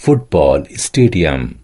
football stadium.